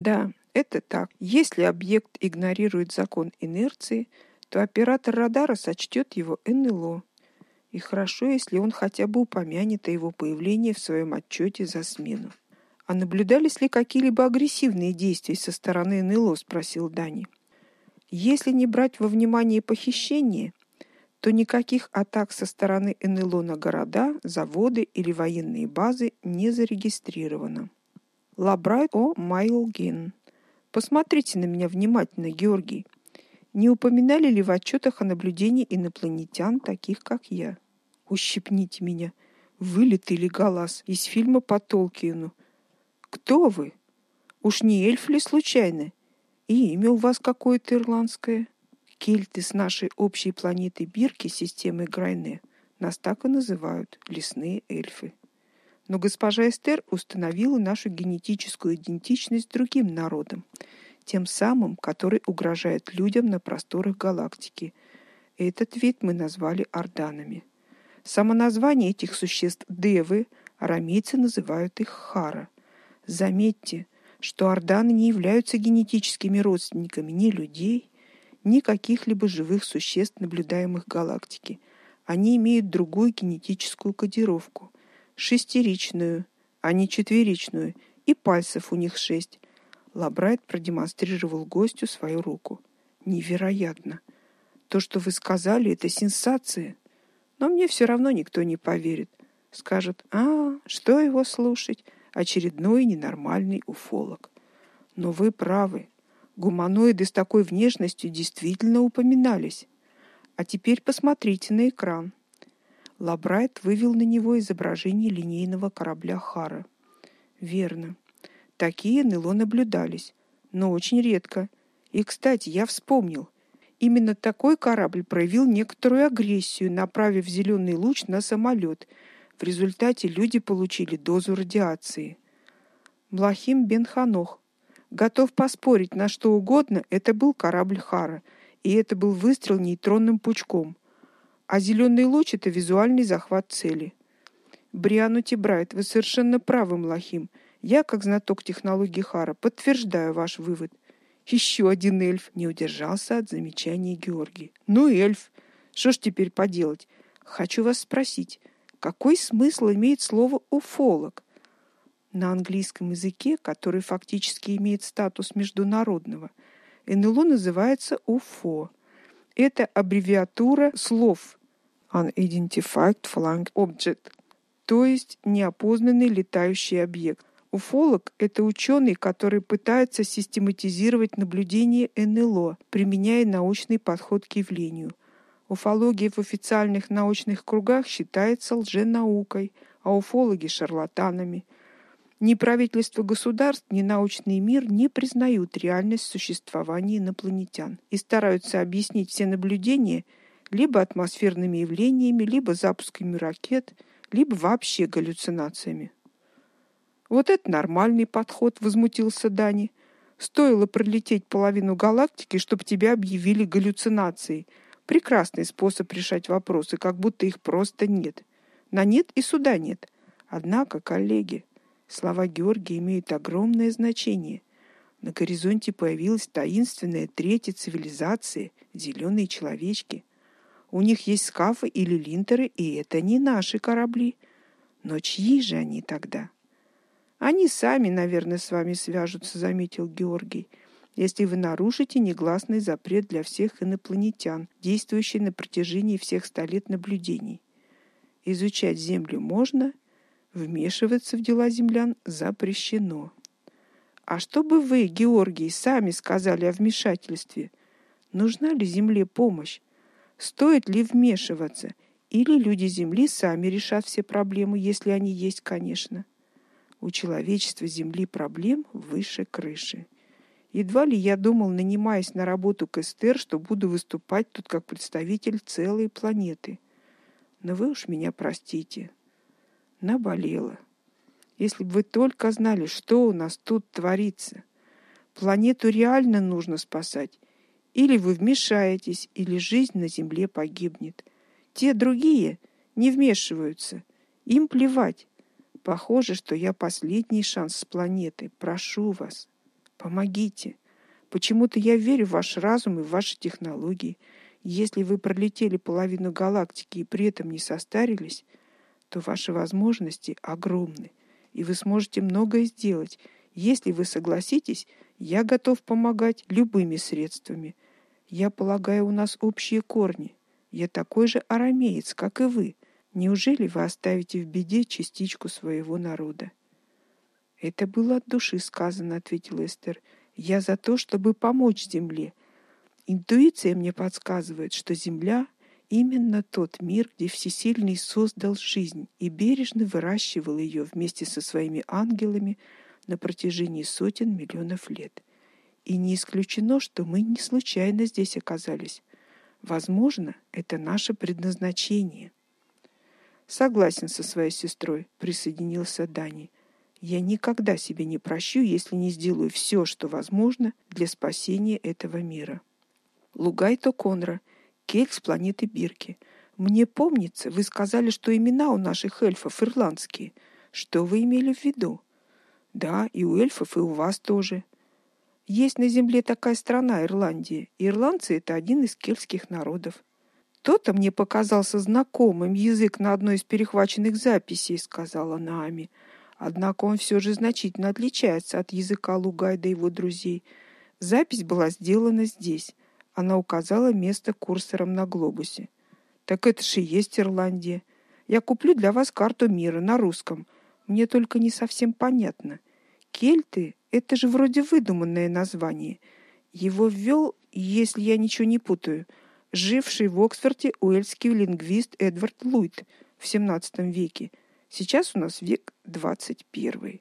Да, это так. Если объект игнорирует закон инерции, то оператор радара сочтет его НЛО. И хорошо, если он хотя бы упомянет о его появлении в своем отчете за смену. А наблюдались ли какие-либо агрессивные действия со стороны НЛО, спросил Дани. Если не брать во внимание похищение, то никаких атак со стороны НЛО на города, заводы или военные базы не зарегистрировано. Лабрайт О. Майлгин. Посмотрите на меня внимательно, Георгий. Не упоминали ли в отчетах о наблюдении инопланетян, таких как я? Ущипните меня. Вылитый леголаз из фильма по Толкину. Кто вы? Уж не эльф ли случайно? И имя у вас какое-то ирландское? Кельты с нашей общей планеты Бирки, системы Грайне, нас так и называют лесные эльфы. Но госпожа Эстер установила нашу генетическую идентичность другим народом, тем самым, который угрожает людям на просторах галактики. Этот вид мы назвали орданами. Само название этих существ девы, арамейцы называют их хара. Заметьте, что орданы не являются генетическими родственниками ни людей, ни каких-либо живых существ, наблюдаемых в галактике. Они имеют другую генетическую кодировку шестеричную, а не четверичную, и пальцев у них шесть. Лабрайт продемонстрировал гостю свою руку. Невероятно. То, что вы сказали, это сенсация. Но мне все равно никто не поверит. Скажет: "А, что его слушать? Очередной ненормальный уфолог". Но вы правы. Гуманоиды с такой внешностью действительно упоминались. А теперь посмотрите на экран. Лабрайт вывел на него изображение линейного корабля Хара. Верно. Такие НЛО наблюдались, но очень редко. И, кстати, я вспомнил. Именно такой корабль проявил некоторую агрессию, направив зеленый луч на самолет. В результате люди получили дозу радиации. Блахим бен Ханох готов поспорить на что угодно, это был корабль Хара, и это был выстрел нейтронным пучком. А зеленый луч это визуальный захват цели. Бриану Тибрайт, вы совершенно правы, Млахим. Я, как знаток технологий Хара, подтверждаю ваш вывод. Еще один эльф не удержался от замечания Георгий. Ну, эльф, что ж теперь поделать? Хочу вас спросить, какой смысл имеет слово уфолог? На английском языке, который фактически имеет статус международного, НЛО называется УФО. Это аббревиатура слов Unidentified Flying Object, то есть неопознанный летающий объект. Уфолог это ученый, который пытается систематизировать наблюдения НЛО, применяя научный подход к явлению. Уфология в официальных научных кругах считается лженаукой, а уфологи шарлатанами. Ни правительство государств, ни научный мир не признают реальность существования инопланетян и стараются объяснить все наблюдения либо атмосферными явлениями, либо запусками ракет, либо вообще галлюцинациями. Вот это нормальный подход, возмутился Дани. Стоило пролететь половину галактики, чтобы тебя объявили галлюцинацией. Прекрасный способ решать вопросы, как будто их просто нет. На нет и суда нет. Однако, коллеги, Слова Георгия имеют огромное значение. На горизонте появилась таинственная третья цивилизация зеленые человечки. У них есть скафы или линтеры, и это не наши корабли. Но чьи же они тогда? Они сами, наверное, с вами свяжутся, заметил Георгий. Если вы нарушите негласный запрет для всех инопланетян, действующий на протяжении всех ста лет наблюдений. Изучать Землю можно, Вмешиваться в дела землян запрещено. А что бы вы, Георгий, сами сказали о вмешательстве? Нужна ли земле помощь? Стоит ли вмешиваться? Или люди земли сами решат все проблемы, если они есть, конечно? У человечества земли проблем выше крыши. Едва ли я думал, нанимаясь на работу к Эстер, что буду выступать тут как представитель целой планеты. Но вы уж меня простите наболело. Если бы вы только знали, что у нас тут творится. Планету реально нужно спасать. Или вы вмешаетесь, или жизнь на земле погибнет. Те другие не вмешиваются. Им плевать. Похоже, что я последний шанс с планеты. Прошу вас. Помогите. Почему-то я верю в ваш разум и в ваши технологии. Если вы пролетели половину галактики и при этом не состарились, то ваши возможности огромны, и вы сможете многое сделать. Если вы согласитесь, я готов помогать любыми средствами. Я полагаю, у нас общие корни. Я такой же арамеец, как и вы. Неужели вы оставите в беде частичку своего народа? Это было от души сказано, ответил Эстер. Я за то, чтобы помочь земле. Интуиция мне подсказывает, что земля именно тот мир, где Всесильный создал жизнь и бережно выращивал ее вместе со своими ангелами на протяжении сотен миллионов лет. И не исключено, что мы не случайно здесь оказались. Возможно, это наше предназначение. Согласен со своей сестрой, присоединился Дани. Я никогда себе не прощу, если не сделаю все, что возможно для спасения этого мира. Лугайто Конра, Кель с планеты Бирки. Мне помнится, вы сказали, что имена у наших эльфов ирландские. Что вы имели в виду? Да, и у эльфов, и у вас тоже. Есть на земле такая страна Ирландия. Ирландцы это один из кельтских народов. То-то мне показался знакомым язык на одной из перехваченных записей, сказала Наами. Однако он все же значительно отличается от языка Лугайда и его друзей. Запись была сделана здесь. Она указала место курсором на глобусе. Так это же и есть Ирландия. Я куплю для вас карту мира на русском. Мне только не совсем понятно. Кельты это же вроде выдуманное название. Его ввел, если я ничего не путаю, живший в Оксфорде уэльский лингвист Эдвард Луит в XVII веке. Сейчас у нас век 21.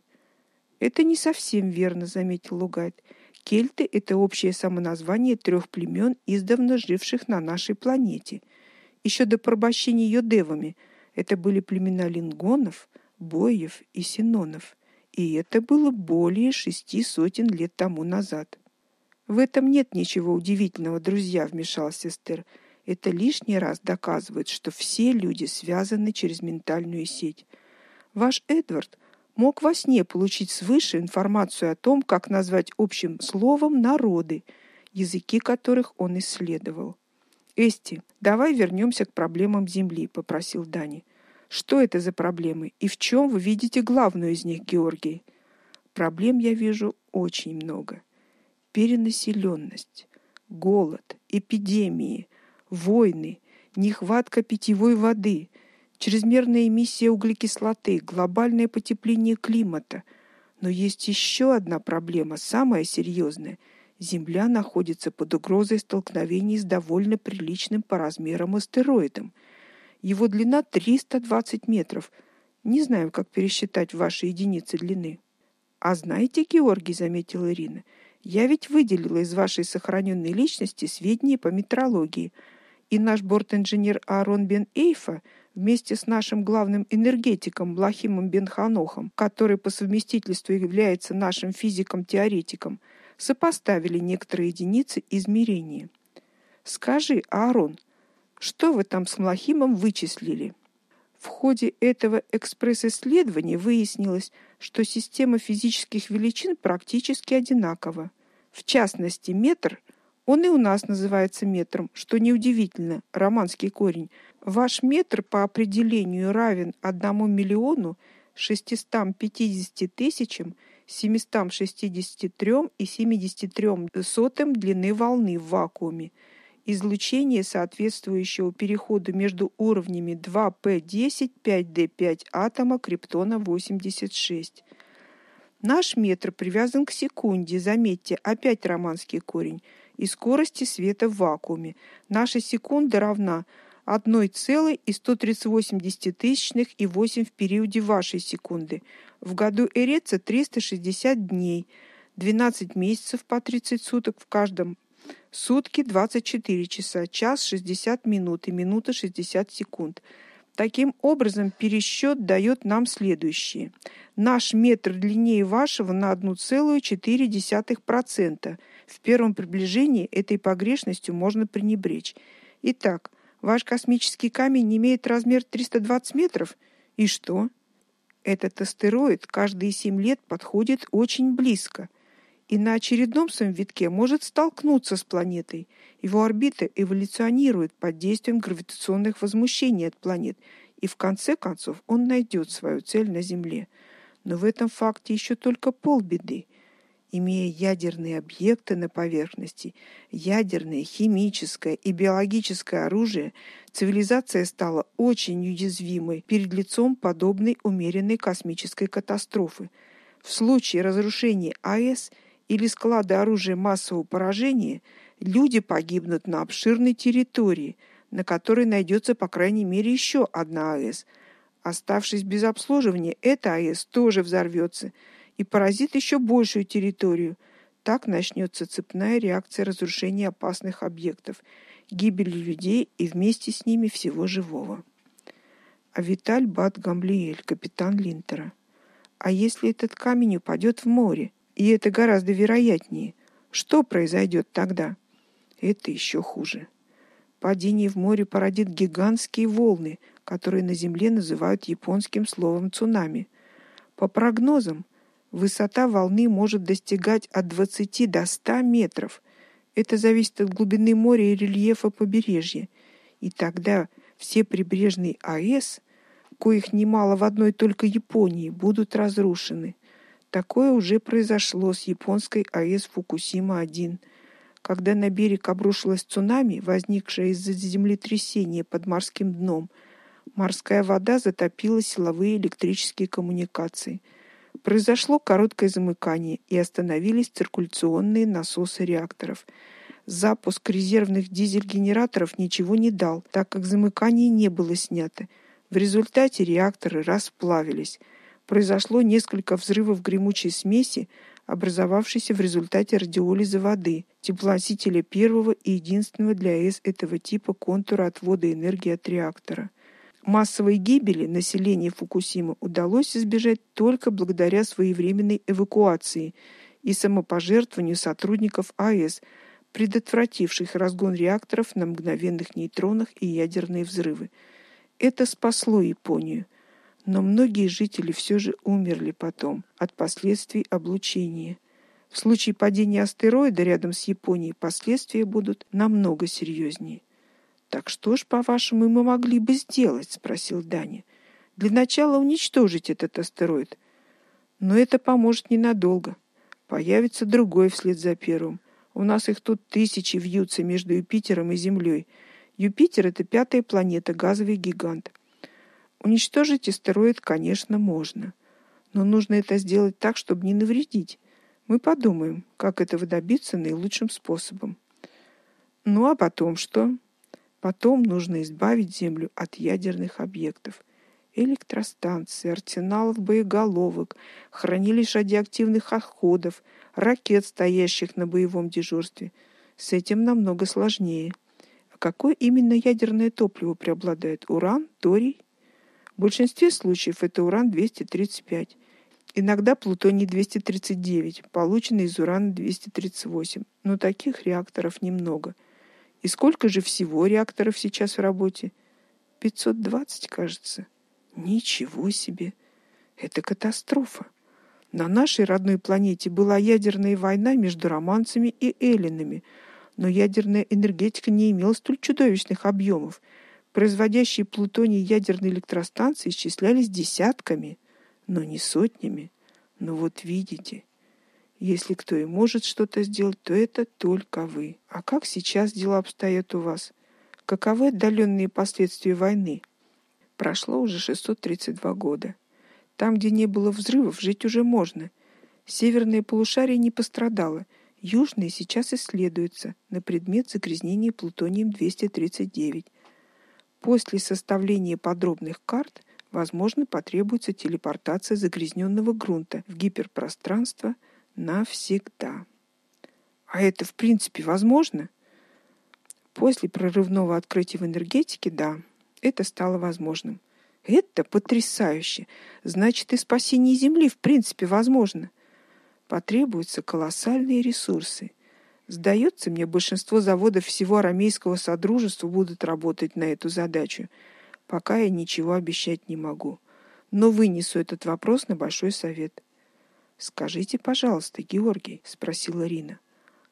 Это не совсем верно, заметил Лугайт. Кельты это общее самоназвание трех племен, издавна живших на нашей планете. Еще до порабощения ее девами это были племена лингонов, боев и синонов, и это было более шести сотен лет тому назад. В этом нет ничего удивительного, друзья, вмешался Эстер. Это лишний раз доказывает, что все люди связаны через ментальную сеть. Ваш Эдвард мог во сне получить свыше информацию о том, как назвать общим словом народы, языки которых он исследовал. Эсти, давай вернемся к проблемам Земли, попросил Дани. Что это за проблемы и в чем вы видите главную из них, Георгий? Проблем я вижу очень много. Перенаселенность, голод, эпидемии, войны, нехватка питьевой воды, чрезмерная эмиссия углекислоты, глобальное потепление климата. Но есть еще одна проблема, самая серьезная. Земля находится под угрозой столкновений с довольно приличным по размерам астероидом. Его длина 320 метров. Не знаю, как пересчитать ваши единицы длины. А знаете, Георгий, заметила Ирина, я ведь выделила из вашей сохраненной личности сведения по метрологии, и наш бортинженер Аарон Бен Эйфа вместе с нашим главным энергетиком Блахимом Бенханохом, который по совместительству является нашим физиком-теоретиком, сопоставили некоторые единицы измерения. Скажи, Аарон, что вы там с Млахимом вычислили? В ходе этого экспресс-исследования выяснилось, что система физических величин практически одинакова. В частности, метр, он и у нас называется метром, что неудивительно, романский корень. Ваш метр по определению равен 1 миллиону 650 тысячам 763 и 73 сотым длины волны в вакууме излучение, соответствующего переходу между уровнями 2p10, 5d5 атома криптона 86. Наш метр привязан к секунде, заметьте, опять романский корень, и скорости света в вакууме. Наша секунда равна 1,138 тысячных и 8 в периоде вашей секунды. В году Эреца 360 дней, 12 месяцев по 30 суток в каждом Сутки 24 часа, час 60 минут и минута 60 секунд. Таким образом, пересчет дает нам следующее. Наш метр длиннее вашего на 1,4%. В первом приближении этой погрешностью можно пренебречь. Итак, ваш космический камень имеет размер 320 метров. И что? Этот астероид каждые 7 лет подходит очень близко. и на очередном своем витке может столкнуться с планетой. Его орбита эволюционирует под действием гравитационных возмущений от планет, и в конце концов он найдет свою цель на Земле. Но в этом факте еще только полбеды. Имея ядерные объекты на поверхности, ядерное, химическое и биологическое оружие, цивилизация стала очень уязвимой перед лицом подобной умеренной космической катастрофы. В случае разрушения АЭС или склада оружия массового поражения люди погибнут на обширной территории, на которой найдется по крайней мере еще одна АЭС. Оставшись без обслуживания, эта АЭС тоже взорвется и поразит еще большую территорию. Так начнется цепная реакция разрушения опасных объектов, гибели людей и вместе с ними всего живого. А Виталь Бат Гамлиэль, капитан Линтера. А если этот камень упадет в море? И это гораздо вероятнее. Что произойдет тогда? Это еще хуже. Падение в море породит гигантские волны, которые на земле называют японским словом цунами. По прогнозам, высота волны может достигать от 20 до 100 метров. Это зависит от глубины моря и рельефа побережья. И тогда все прибрежные АЭС, коих немало в одной только Японии, будут разрушены. Такое уже произошло с японской АЭС Фукусима-1, когда на берег обрушилось цунами, возникшее из-за землетрясения под морским дном. Морская вода затопила силовые электрические коммуникации. Произошло короткое замыкание, и остановились циркуляционные насосы реакторов. Запуск резервных дизель-генераторов ничего не дал, так как замыкание не было снято. В результате реакторы расплавились – произошло несколько взрывов гремучей смеси, образовавшейся в результате радиолиза воды, теплоносителя первого и единственного для АЭС этого типа контура отвода энергии от реактора. Массовой гибели населения Фукусимы удалось избежать только благодаря своевременной эвакуации и самопожертвованию сотрудников АЭС, предотвративших разгон реакторов на мгновенных нейтронах и ядерные взрывы. Это спасло Японию но многие жители все же умерли потом от последствий облучения. В случае падения астероида рядом с Японией последствия будут намного серьезнее. Так что ж, по-вашему, мы могли бы сделать, спросил Даня. Для начала уничтожить этот астероид. Но это поможет ненадолго. Появится другой вслед за первым. У нас их тут тысячи вьются между Юпитером и Землей. Юпитер это пятая планета, газовый гигант. Уничтожить астероид, конечно, можно, но нужно это сделать так, чтобы не навредить. Мы подумаем, как этого добиться наилучшим способом. Ну а потом что? Потом нужно избавить Землю от ядерных объектов. Электростанций, арсеналов боеголовок, хранилищ радиоактивных отходов, ракет, стоящих на боевом дежурстве. С этим намного сложнее. А какое именно ядерное топливо преобладает? Уран, торий в большинстве случаев это уран-235, иногда плутоний-239, полученный из урана-238. Но таких реакторов немного. И сколько же всего реакторов сейчас в работе? 520, кажется. Ничего себе. Это катастрофа. На нашей родной планете была ядерная война между романцами и эллинами, но ядерная энергетика не имела столь чудовищных объемов – Производящие плутоний ядерные электростанции исчислялись десятками, но не сотнями. Но вот видите, если кто и может что-то сделать, то это только вы. А как сейчас дела обстоят у вас? Каковы отдаленные последствия войны? Прошло уже 632 года. Там, где не было взрывов, жить уже можно. Северное полушарие не пострадало. Южное сейчас исследуется на предмет загрязнения плутонием-239. После составления подробных карт, возможно, потребуется телепортация загрязненного грунта в гиперпространство навсегда. А это, в принципе, возможно? После прорывного открытия в энергетике, да, это стало возможным. Это потрясающе. Значит, и спасение Земли в принципе возможно. Потребуются колоссальные ресурсы. Сдается мне, большинство заводов всего арамейского содружества будут работать на эту задачу. Пока я ничего обещать не могу, но вынесу этот вопрос на большой совет. Скажите, пожалуйста, Георгий, спросила Рина.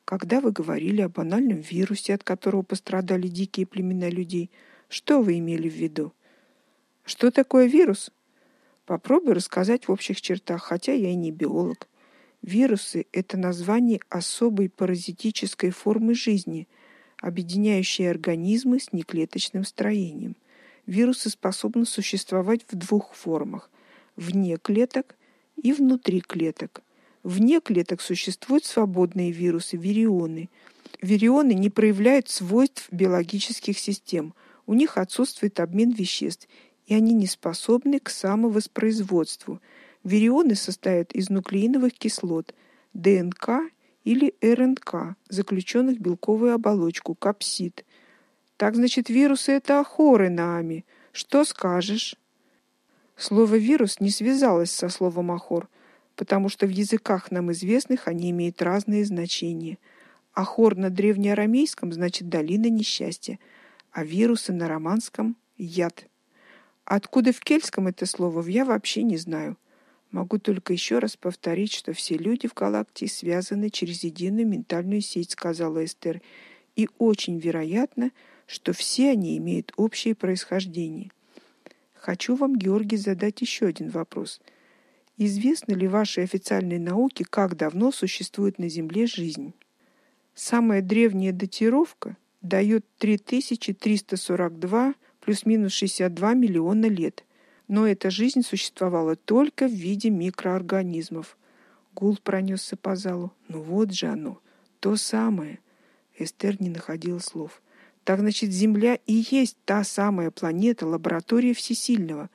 Когда вы говорили о банальном вирусе, от которого пострадали дикие племена людей, что вы имели в виду? Что такое вирус? Попробую рассказать в общих чертах, хотя я и не биолог. Вирусы это название особой паразитической формы жизни, объединяющей организмы с неклеточным строением. Вирусы способны существовать в двух формах: вне клеток и внутри клеток. Вне клеток существуют свободные вирусы вирионы. Вирионы не проявляют свойств биологических систем. У них отсутствует обмен веществ, и они не способны к самовоспроизводству. Вирионы состоят из нуклеиновых кислот, ДНК или РНК, заключенных в белковую оболочку капсид. Так значит, вирусы это ахоры, Наами. Что скажешь? Слово вирус не связалось со словом ахор, потому что в языках нам известных они имеют разные значения. Ахор на древнеарамейском значит долина несчастья, а вирусы на романском яд. Откуда в кельтском это слово, я вообще не знаю. Могу только еще раз повторить, что все люди в галактике связаны через единую ментальную сеть, сказала Эстер, и очень вероятно, что все они имеют общее происхождение. Хочу вам, Георгий, задать еще один вопрос. Известно ли вашей официальной науке, как давно существует на Земле жизнь? Самая древняя датировка дает 3342 плюс-минус 62 миллиона лет. Но эта жизнь существовала только в виде микроорганизмов. Гул пронесся по залу. Ну вот же оно, то самое. Эстер не находила слов. Так значит, Земля и есть та самая планета, лаборатория всесильного.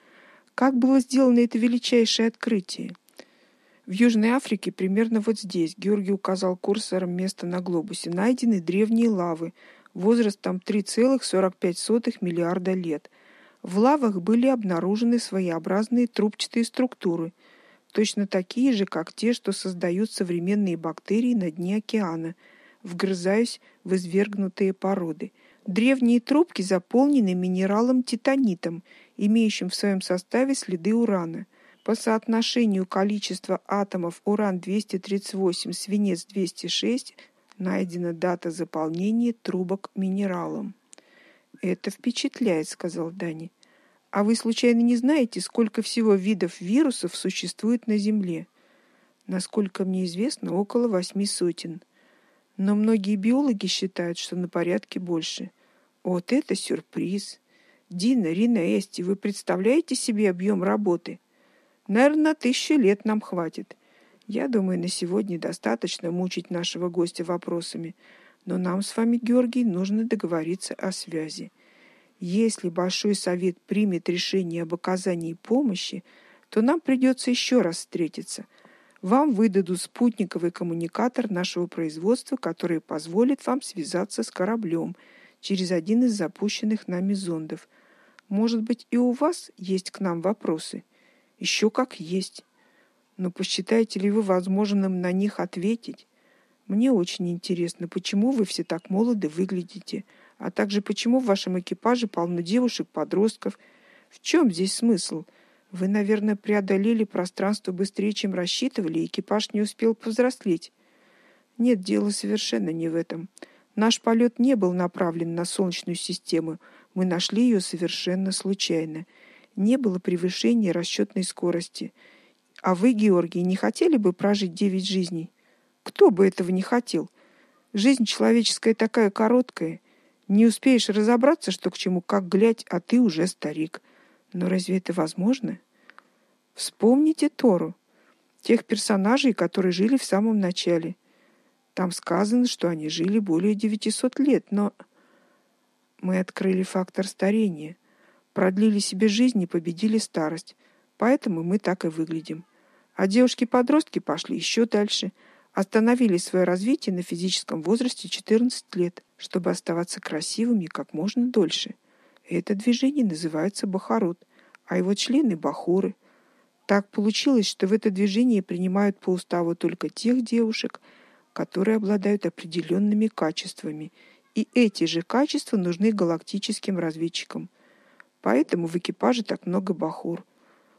Как было сделано это величайшее открытие? В Южной Африке, примерно вот здесь, Георгий указал курсором место на глобусе, найдены древние лавы возрастом 3,45 миллиарда лет. В лавах были обнаружены своеобразные трубчатые структуры, точно такие же, как те, что создают современные бактерии на дне океана, вгрызаясь в извергнутые породы – Древние трубки заполнены минералом титанитом, имеющим в своем составе следы урана. По соотношению количества атомов уран-238 свинец-206 найдена дата заполнения трубок минералом. Это впечатляет, сказал Дани. А вы случайно не знаете, сколько всего видов вирусов существует на Земле? Насколько мне известно, около восьми сотен. Но многие биологи считают, что на порядке больше. Вот это сюрприз. Дина, Рина, Эсти, вы представляете себе объем работы? Наверное, тысячу лет нам хватит. Я думаю, на сегодня достаточно мучить нашего гостя вопросами, но нам с вами, Георгий, нужно договориться о связи. Если большой совет примет решение об оказании помощи, то нам придется еще раз встретиться. Вам выдадут спутниковый коммуникатор нашего производства, который позволит вам связаться с кораблем – через один из запущенных нами зондов. Может быть, и у вас есть к нам вопросы? Еще как есть. Но посчитаете ли вы возможным на них ответить? Мне очень интересно, почему вы все так молоды выглядите, а также почему в вашем экипаже полно девушек-подростков. В чем здесь смысл? Вы, наверное, преодолели пространство быстрее, чем рассчитывали, и экипаж не успел повзрослеть. Нет, дело совершенно не в этом. Наш полет не был направлен на солнечную систему. Мы нашли ее совершенно случайно. Не было превышения расчетной скорости. А вы, Георгий, не хотели бы прожить девять жизней? Кто бы этого не хотел? Жизнь человеческая такая короткая. Не успеешь разобраться, что к чему, как глядь, а ты уже старик. Но разве это возможно? Вспомните Тору, тех персонажей, которые жили в самом начале – там сказано, что они жили более 900 лет, но мы открыли фактор старения, продлили себе жизнь и победили старость. Поэтому мы так и выглядим. А девушки-подростки пошли еще дальше, остановили свое развитие на физическом возрасте 14 лет, чтобы оставаться красивыми как можно дольше. Это движение называется бахарут, а его члены бахуры. Так получилось, что в это движение принимают по уставу только тех девушек, которые обладают определенными качествами, и эти же качества нужны галактическим разведчикам. Поэтому в экипаже так много бахур.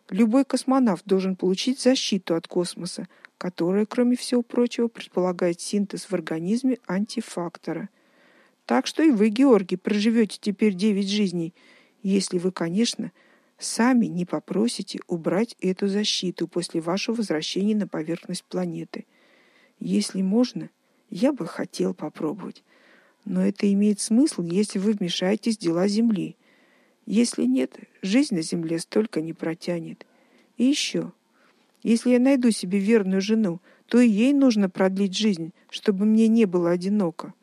Любой космонавт должен получить защиту от космоса, которая, кроме всего прочего, предполагает синтез в организме антифактора. Так что и вы, Георгий, проживете теперь девять жизней, если вы, конечно, сами не попросите убрать эту защиту после вашего возвращения на поверхность планеты. Если можно, я бы хотел попробовать. Но это имеет смысл, если вы вмешаетесь в дела Земли. Если нет, жизнь на Земле столько не протянет. И еще, если я найду себе верную жену, то и ей нужно продлить жизнь, чтобы мне не было одиноко.